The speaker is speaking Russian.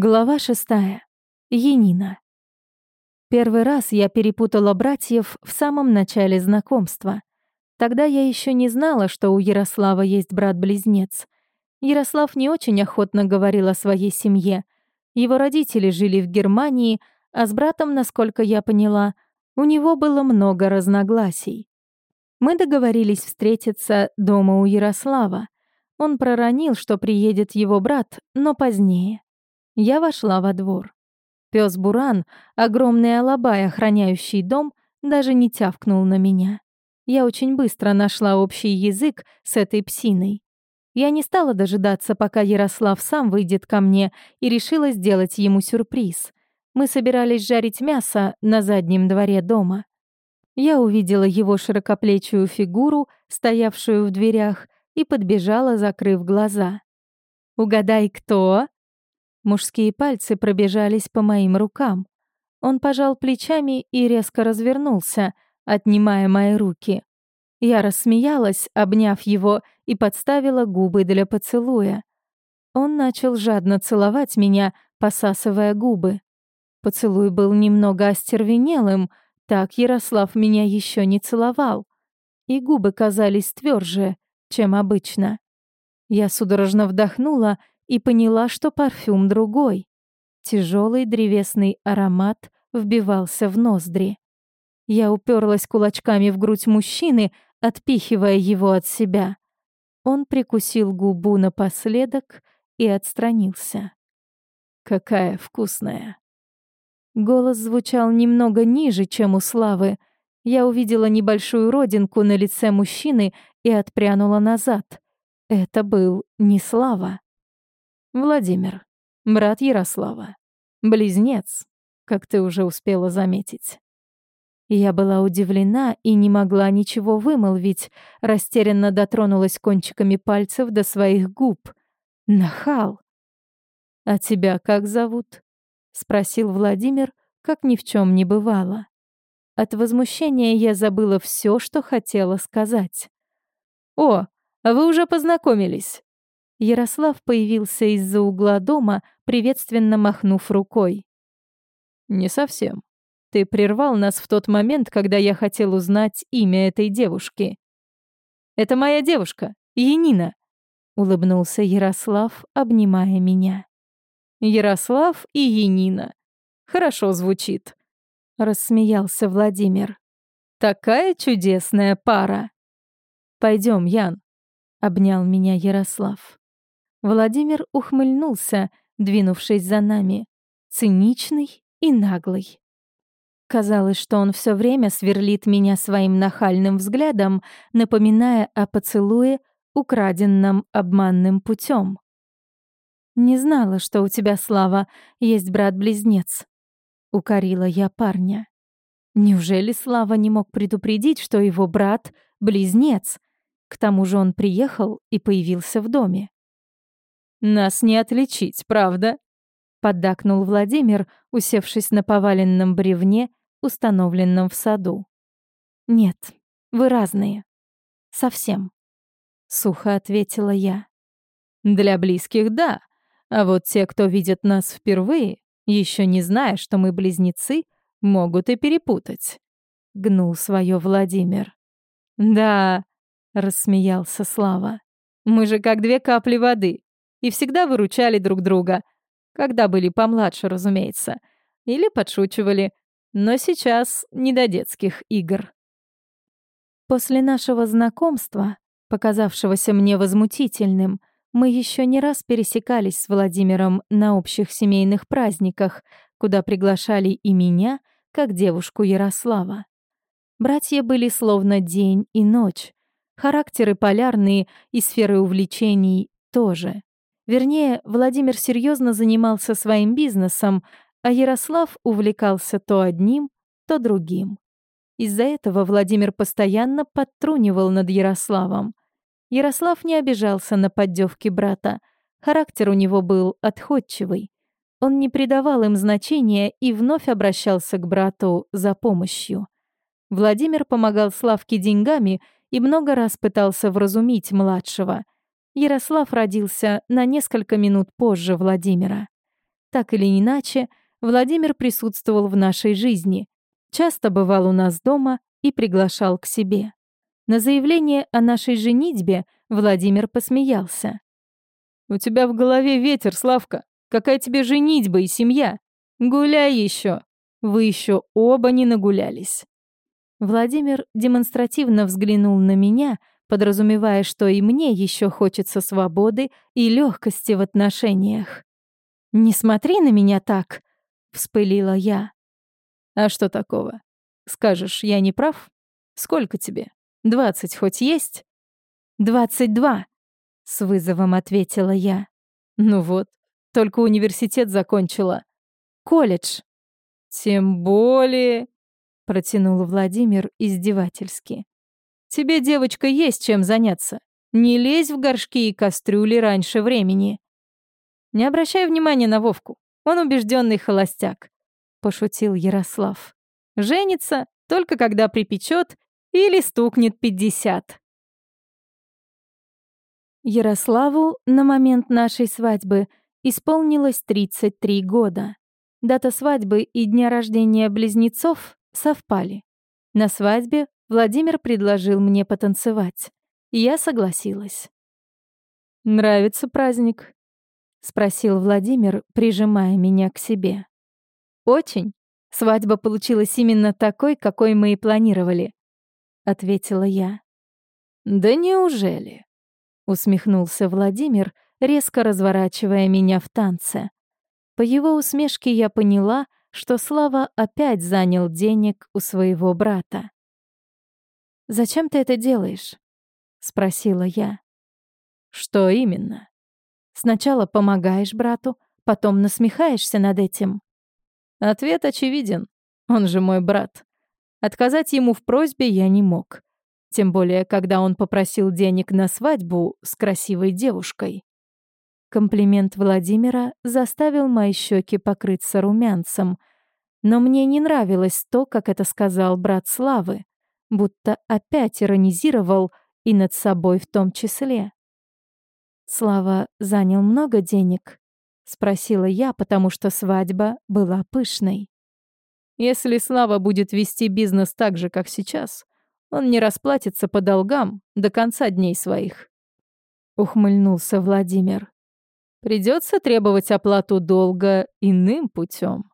Глава шестая. Енина. Первый раз я перепутала братьев в самом начале знакомства. Тогда я еще не знала, что у Ярослава есть брат-близнец. Ярослав не очень охотно говорил о своей семье. Его родители жили в Германии, а с братом, насколько я поняла, у него было много разногласий. Мы договорились встретиться дома у Ярослава. Он проронил, что приедет его брат, но позднее. Я вошла во двор. Пёс Буран, огромный алабай, охраняющий дом, даже не тявкнул на меня. Я очень быстро нашла общий язык с этой псиной. Я не стала дожидаться, пока Ярослав сам выйдет ко мне, и решила сделать ему сюрприз. Мы собирались жарить мясо на заднем дворе дома. Я увидела его широкоплечую фигуру, стоявшую в дверях, и подбежала, закрыв глаза. «Угадай, кто?» Мужские пальцы пробежались по моим рукам. Он пожал плечами и резко развернулся, отнимая мои руки. Я рассмеялась, обняв его, и подставила губы для поцелуя. Он начал жадно целовать меня, посасывая губы. Поцелуй был немного остервенелым, так Ярослав меня еще не целовал. И губы казались тверже, чем обычно. Я судорожно вдохнула и поняла, что парфюм другой. Тяжелый древесный аромат вбивался в ноздри. Я уперлась кулачками в грудь мужчины, отпихивая его от себя. Он прикусил губу напоследок и отстранился. «Какая вкусная!» Голос звучал немного ниже, чем у Славы. Я увидела небольшую родинку на лице мужчины и отпрянула назад. Это был не Слава. Владимир, брат Ярослава, близнец, как ты уже успела заметить. Я была удивлена и не могла ничего вымолвить, растерянно дотронулась кончиками пальцев до своих губ. Нахал. «А тебя как зовут?» — спросил Владимир, как ни в чем не бывало. От возмущения я забыла все, что хотела сказать. «О, вы уже познакомились!» Ярослав появился из-за угла дома, приветственно махнув рукой. «Не совсем. Ты прервал нас в тот момент, когда я хотел узнать имя этой девушки». «Это моя девушка, Янина», — улыбнулся Ярослав, обнимая меня. «Ярослав и Янина. Хорошо звучит», — рассмеялся Владимир. «Такая чудесная пара». Пойдем, Ян», — обнял меня Ярослав. Владимир ухмыльнулся, двинувшись за нами. Циничный и наглый. Казалось, что он все время сверлит меня своим нахальным взглядом, напоминая о поцелуе, украденном обманным путем. «Не знала, что у тебя, Слава, есть брат-близнец», — укорила я парня. Неужели Слава не мог предупредить, что его брат — близнец? К тому же он приехал и появился в доме. «Нас не отличить, правда?» — поддакнул Владимир, усевшись на поваленном бревне, установленном в саду. «Нет, вы разные. Совсем», — сухо ответила я. «Для близких — да, а вот те, кто видит нас впервые, еще не зная, что мы близнецы, могут и перепутать», — гнул свое Владимир. «Да», — рассмеялся Слава, — «мы же как две капли воды и всегда выручали друг друга. Когда были помладше, разумеется. Или подшучивали. Но сейчас не до детских игр. После нашего знакомства, показавшегося мне возмутительным, мы еще не раз пересекались с Владимиром на общих семейных праздниках, куда приглашали и меня, как девушку Ярослава. Братья были словно день и ночь. Характеры полярные и сферы увлечений тоже. Вернее, Владимир серьезно занимался своим бизнесом, а Ярослав увлекался то одним, то другим. Из-за этого Владимир постоянно подтрунивал над Ярославом. Ярослав не обижался на поддевки брата. Характер у него был отходчивый. Он не придавал им значения и вновь обращался к брату за помощью. Владимир помогал Славке деньгами и много раз пытался вразумить младшего — Ярослав родился на несколько минут позже Владимира. Так или иначе, Владимир присутствовал в нашей жизни, часто бывал у нас дома и приглашал к себе. На заявление о нашей женитьбе Владимир посмеялся. «У тебя в голове ветер, Славка. Какая тебе женитьба и семья? Гуляй еще. Вы еще оба не нагулялись». Владимир демонстративно взглянул на меня, подразумевая, что и мне еще хочется свободы и легкости в отношениях. «Не смотри на меня так!» — вспылила я. «А что такого? Скажешь, я не прав? Сколько тебе? Двадцать хоть есть?» «Двадцать два», — с вызовом ответила я. «Ну вот, только университет закончила. Колледж». «Тем более...» — протянул Владимир издевательски. «Тебе, девочка, есть чем заняться. Не лезь в горшки и кастрюли раньше времени». «Не обращай внимания на Вовку. Он убежденный холостяк», — пошутил Ярослав. «Женится только когда припечет или стукнет пятьдесят». Ярославу на момент нашей свадьбы исполнилось 33 года. Дата свадьбы и дня рождения близнецов совпали. На свадьбе Владимир предложил мне потанцевать. И я согласилась. «Нравится праздник?» — спросил Владимир, прижимая меня к себе. «Очень. Свадьба получилась именно такой, какой мы и планировали», — ответила я. «Да неужели?» — усмехнулся Владимир, резко разворачивая меня в танце. По его усмешке я поняла, что Слава опять занял денег у своего брата. «Зачем ты это делаешь?» — спросила я. «Что именно?» «Сначала помогаешь брату, потом насмехаешься над этим». Ответ очевиден. Он же мой брат. Отказать ему в просьбе я не мог. Тем более, когда он попросил денег на свадьбу с красивой девушкой. Комплимент Владимира заставил мои щеки покрыться румянцем, но мне не нравилось то, как это сказал брат Славы, будто опять иронизировал и над собой в том числе. «Слава занял много денег?» — спросила я, потому что свадьба была пышной. «Если Слава будет вести бизнес так же, как сейчас, он не расплатится по долгам до конца дней своих», — ухмыльнулся Владимир. Придется требовать оплату долга иным путем.